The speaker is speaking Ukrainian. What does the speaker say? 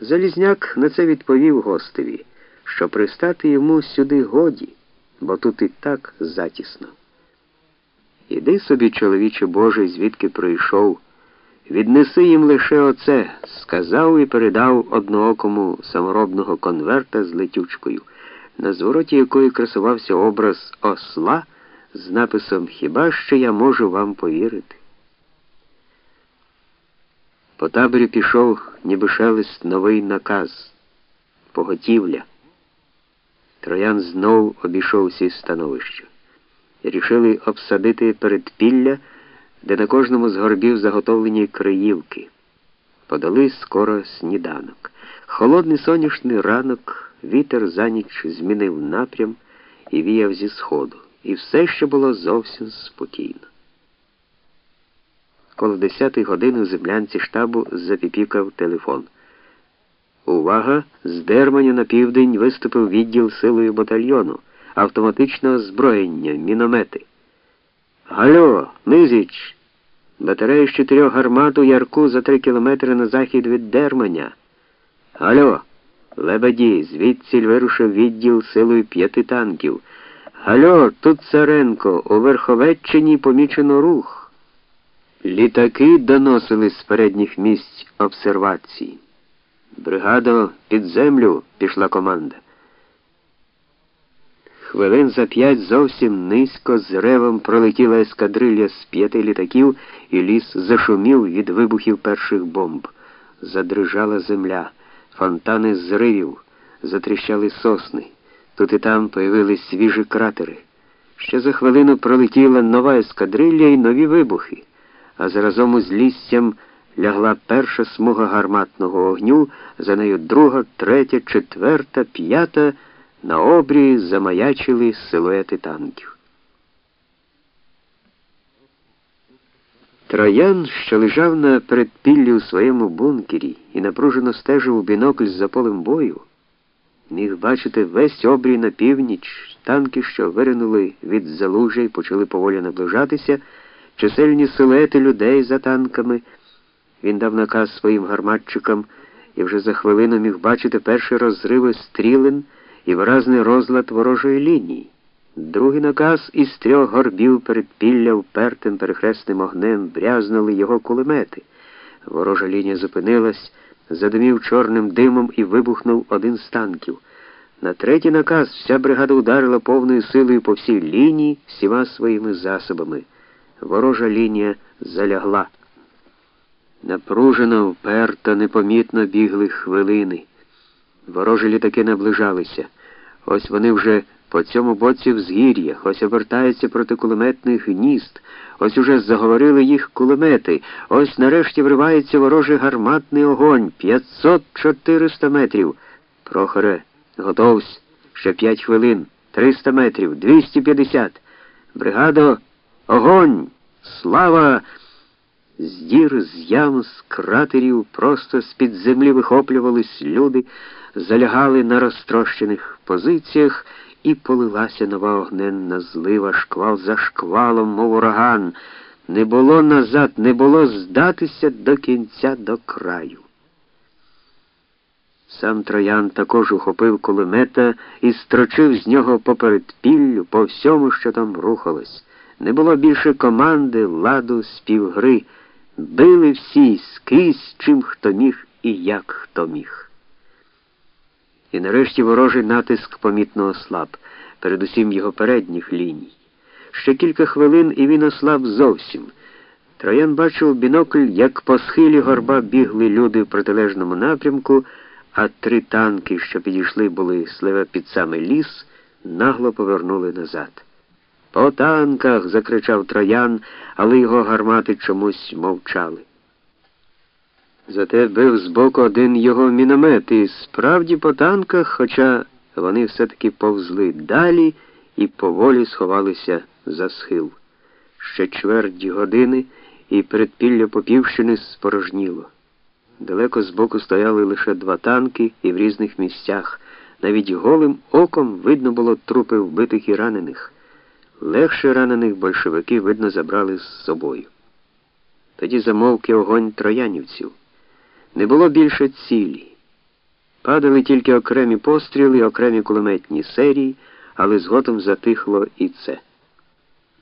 Залізняк на це відповів гостеві, що пристати йому сюди годі, бо тут і так затісно. Іди собі, чоловіче Божий, звідки прийшов, віднеси їм лише оце, сказав і передав одноокому саморобного конверта з летючкою, на звороті якої красувався образ осла з написом Хіба що я можу вам повірити? По таборі пішов, ніби шелест новий наказ поготівля. Троян знов обійшов всі становища. Рішили обсадити передпілля, де на кожному з горбів заготовлені криївки. Подали скоро сніданок. Холодний сонячний ранок, вітер за ніч змінив напрям і віяв зі сходу. І все ще було зовсім спокійно. Коло 10 години у землянці штабу запіпікав телефон. Увага! З Дерманя на південь виступив відділ силою батальйону, автоматичного озброєння, міномети. Гальо, Низіч! Батарея з чотирьох гармат у ярку за три кілометри на захід від Дерманя. Гальо, Лебеді, звідсіль вирушив відділ силою п'яти танків. Гальо, тут Царенко, у Верховеччині помічено рух. Літаки доносили з передніх місць обсервації. Бригадо, під землю пішла команда. Хвилин за п'ять зовсім низько з ревом пролетіла ескадрилья з п'яти літаків, і ліс зашумів від вибухів перших бомб. Задрижала земля, фонтани зривів, затріщали сосни. Тут і там появились свіжі кратери. Ще за хвилину пролетіла нова ескадрилья і нові вибухи, а заразом із лістям лягла перша смуга гарматного огню, за нею друга, третя, четверта, п'ята. На обрії замаячили силуети танків. Троян, що лежав на передпіллі у своєму бункері і напружено стежив у бінокль за полем бою, міг бачити весь обрій на північ, танки, що виринули від залужя і почали поволі наближатися, чисельні силуети людей за танками. Він дав наказ своїм гарматчикам і вже за хвилину міг бачити перші розриви стрілин і виразний розлад ворожої лінії. Другий наказ із трьох горбів перед пілля впертим перехресним огнем брязнули його кулемети. Ворожа лінія зупинилась, задимів чорним димом і вибухнув один з танків. На третій наказ вся бригада ударила повною силою по всій лінії всіма своїми засобами. Ворожа лінія залягла. Напружено, вперто, непомітно бігли хвилини. Ворожі літаки наближалися. Ось вони вже по цьому боці взгір'я, ось обертаються проти кулеметних гнізд, ось уже заговорили їх кулемети, ось нарешті вривається ворожий гарматний огонь 500-400 метрів. Прохоре, готовсь, ще 5 хвилин, 300 метрів, 250. Бригадо, огонь! Слава! З дір, з ям, з кратерів, просто з-під землі вихоплювались люди, залягали на розтрощених позиціях, і полилася нова огненна злива, шквал за шквалом, мов ураган. Не було назад, не було здатися до кінця до краю. Сам троян також ухопив кулемета і строчив з нього поперед піллю по всьому, що там рухалось. Не було більше команди, ладу, співгри. Били всі скрізь, чим хто міг і як хто міг. І нарешті ворожий натиск помітно ослаб, передусім його передніх ліній. Ще кілька хвилин і він ослаб зовсім. Троян бачив бінокль, як по схилі горба бігли люди в протилежному напрямку, а три танки, що підійшли, були сливе під самий ліс, нагло повернули назад. По танках, закричав троян, але його гармати чомусь мовчали. Зате бив збоку один його міномет і справді по танках, хоча вони все-таки повзли далі і поволі сховалися за схил. Ще чверть години і передпілля Попівщини спорожніло. Далеко збоку стояли лише два танки і в різних місцях. Навіть голим оком видно було трупи вбитих і ранених. Легше ранених большевики, видно, забрали з собою. Тоді замовки огонь троянівців. Не було більше цілі. Падали тільки окремі постріли, окремі кулеметні серії, але згодом затихло і це.